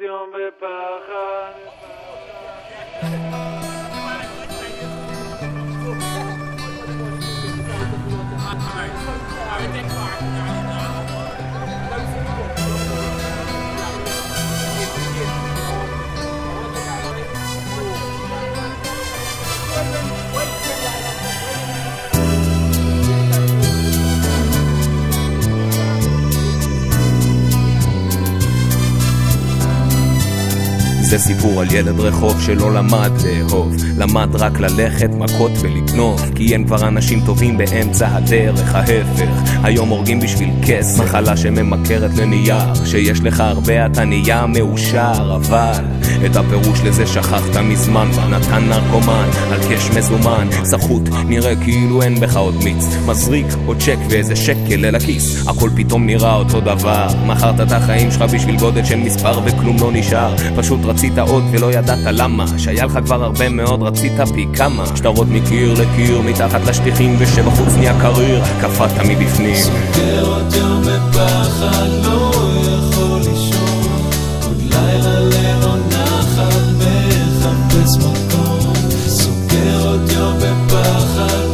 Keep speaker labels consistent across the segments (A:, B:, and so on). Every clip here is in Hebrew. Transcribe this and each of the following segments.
A: יום בפחד.
B: זה סיפור על ילד רחוב שלא למד לאהוב. למד רק ללכת, מכות ולגנוב כי אין כבר אנשים טובים באמצע הדרך ההפך. היום הורגים בשביל כס מחלה שממכרת לנייר. שיש לך הרבה אתה נהיה מאושר אבל את הפירוש לזה שכחת מזמן. ונתן נרקומן על קש מזומן. סחוט נראה כאילו אין בך עוד מיץ. מזריק עוד צ'ק ואיזה שקל אל הכיס. הכל פתאום נראה אותו דבר. מכרת את החיים שלך בשביל גודל של מספר וכלום לא נשאר. פשוט רצית עוד ולא ידעת למה. שהיה לך כבר הרבה מאוד רצית פי כמה. שטרות מקיר לקיר מתחת לשטיחים ושבחוץ נהיה קריר. קפאת מבפנים.
C: סוגר יום בפחד, לא יכול לישון. עוד לילה ללא נחת, מחפש מקום. סוגר יום בפחד,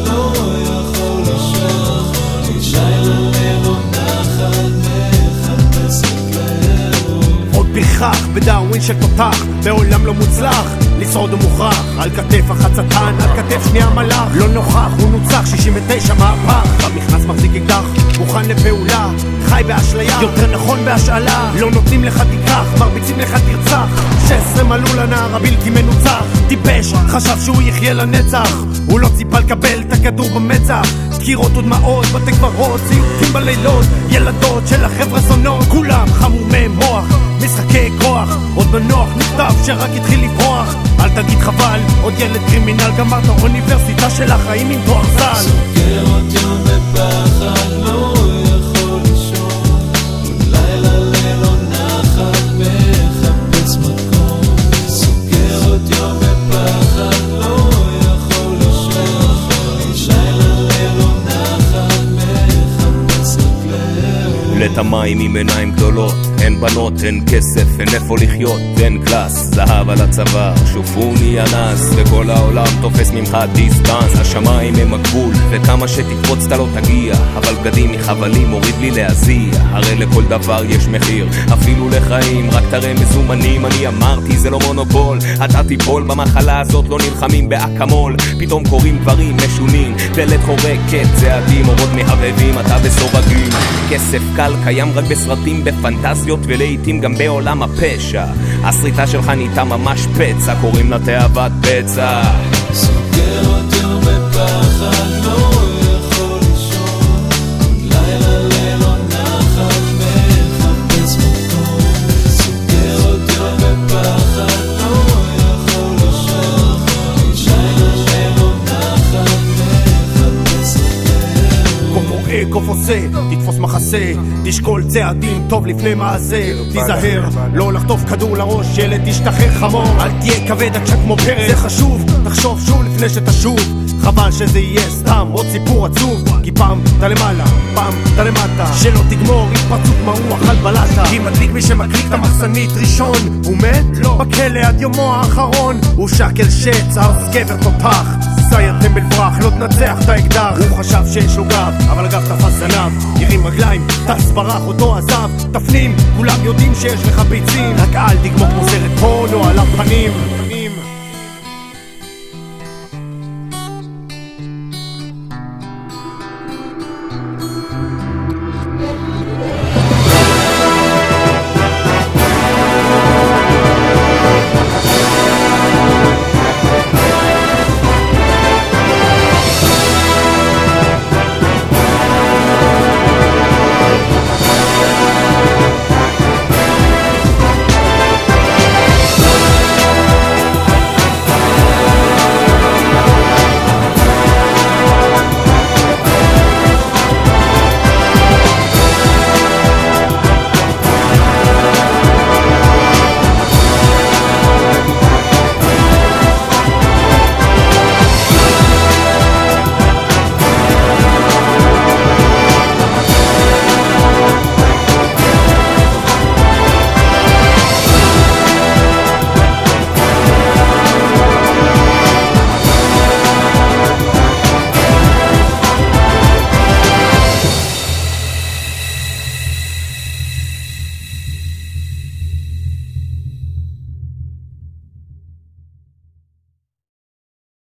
D: פרחח בדאווין של תותח, בעולם לא מוצלח, לשרוד הוא מוכרח, על כתף שטן, על כתף שנייה מלאך, לא נוכח, הוא נוצח, 69 מהפך, במכנס מחזיק אקדח, מוכן לפעולה, חי באשליה, יותר נכון בהשאלה, לא נותנים לך תיקח, מרביצים לך תרצח, 16 מלאו לנער הבלתי מנוצח, טיפש, חשב שהוא יחיה לנצח, הוא לא ציפה לקבל את הכדור במצח, דקירות ודמעות, בתי קברות, ציוטים בלילות, ילדות של החבר'ה זונות, כולם חמומי מוח, משחקי כוח, עוד בנוח נכתב שרק התחיל לברוח. אל תגיד חבל, עוד ילד קרימינל גמרת אוניברסיטה של החיים עם תואר ז"ל?
C: סוגר יום בפחד,
B: לט המים עם עיניים גדולות. אין בנות, אין כסף, אין איפה לחיות, אין קלאס, זהב על הצוואר, שופוני אנס, וכל העולם תופס ממך דיסטנס, השמיים הם הגבול, וכמה שתקפוץ אתה לא תגיע, אבל בגדים מחבלים מוריד לי להזיע, הרי לכל דבר יש מחיר, אפילו לחיים, רק תראה מזומנים, אני אמרתי זה לא מונופול, אתה תיפול במחלה הזאת, לא נלחמים באקמול, פתאום קורים דברים משונים, דלת חורקת, צעדים, אורות מהבהבים, אתה בסורגים, כסף קל קיים רק בסרטים, בפנטזיות ולעיתים גם בעולם הפשע. הסריטה שלך נהייתה ממש פצע, קוראים לה תאוות פצע.
C: סוגר יום בפחד,
D: קוף רואה, קוף עושה, תתפוס מחסה, תשקול צעדים טוב לפני מעשה, תיזהר, לא לחטוף כדור לראש, ילד תשתחרר חמור, אל תהיה כבד עקשן כמו פרק, זה חשוב, תחשוב שוב לפני שתשוב, חבל שזה יהיה סתם עוד סיפור עצוב, כי פעם אתה למעלה, פעם אתה למטה, שלא תגמור התפרצות מרוח על בלטה, כי מדליק מי שמקליק את המחסנית ראשון, הוא מת? לא, בכלא עד יומו האחרון, הוא שקל שץ, ארס גבר תותח, סייר טמבל ברח, לא תנצח את האקדח. הוא חשב שיש לו גב, אבל הגב תפס זנב. הרים רגליים, טס ברח, אותו עזב. תפנים, כולם יודעים שיש לך ביצים. רק אל תגמור כמו סרט פורנו על הפנים